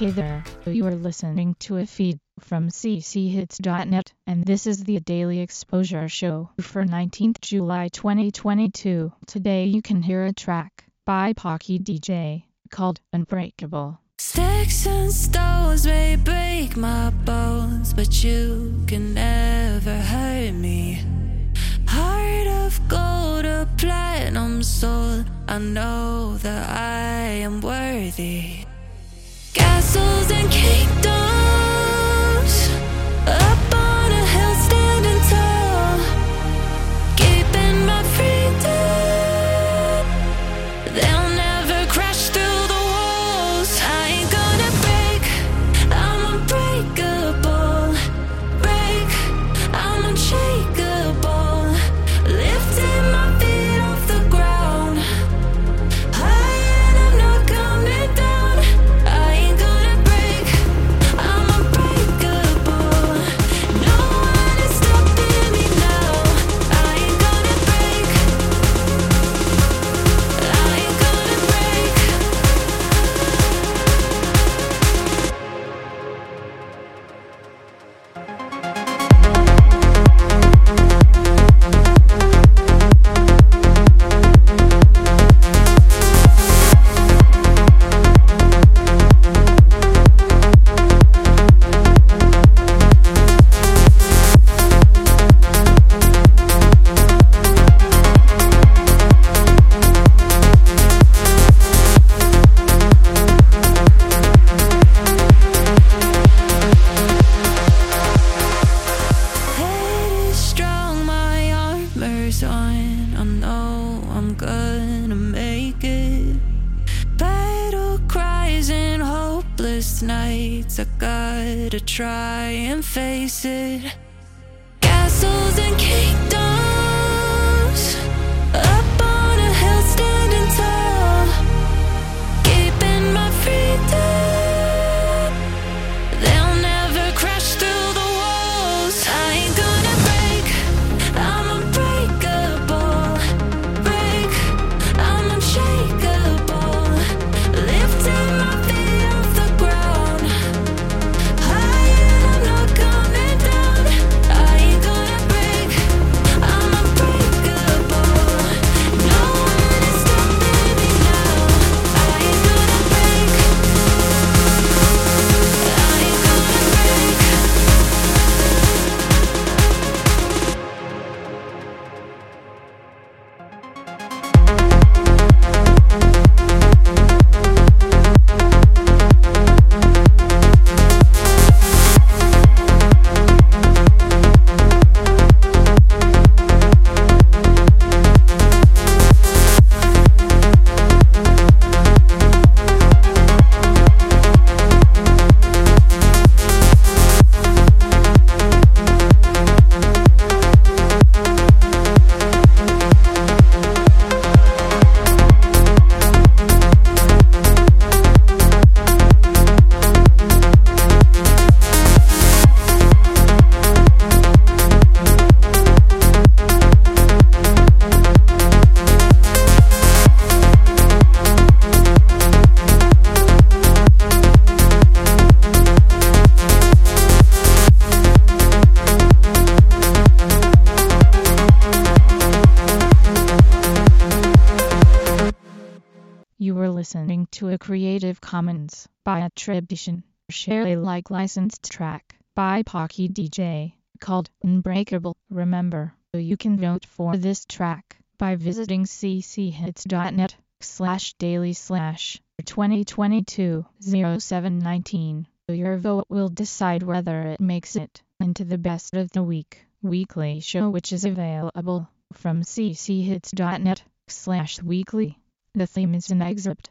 Hey there, you are listening to a feed from cchits.net, and this is the Daily Exposure Show for 19th July 2022. Today you can hear a track by Pocky DJ called Unbreakable. Sticks and stones may break my bones, but you can never hurt me. Heart of gold, a platinum soul. I know that I am worthy. And on. I know I'm gonna make it. Battle cries and hopeless nights. I gotta try and face it. Castles and kingdoms. Listening to a Creative Commons by attribution, share Alike licensed track by Pocky DJ called Unbreakable. Remember, you can vote for this track by visiting cchits.net slash daily slash 2022 0719. Your vote will decide whether it makes it into the best of the week weekly show which is available from cchits.net slash weekly. The theme is an excerpt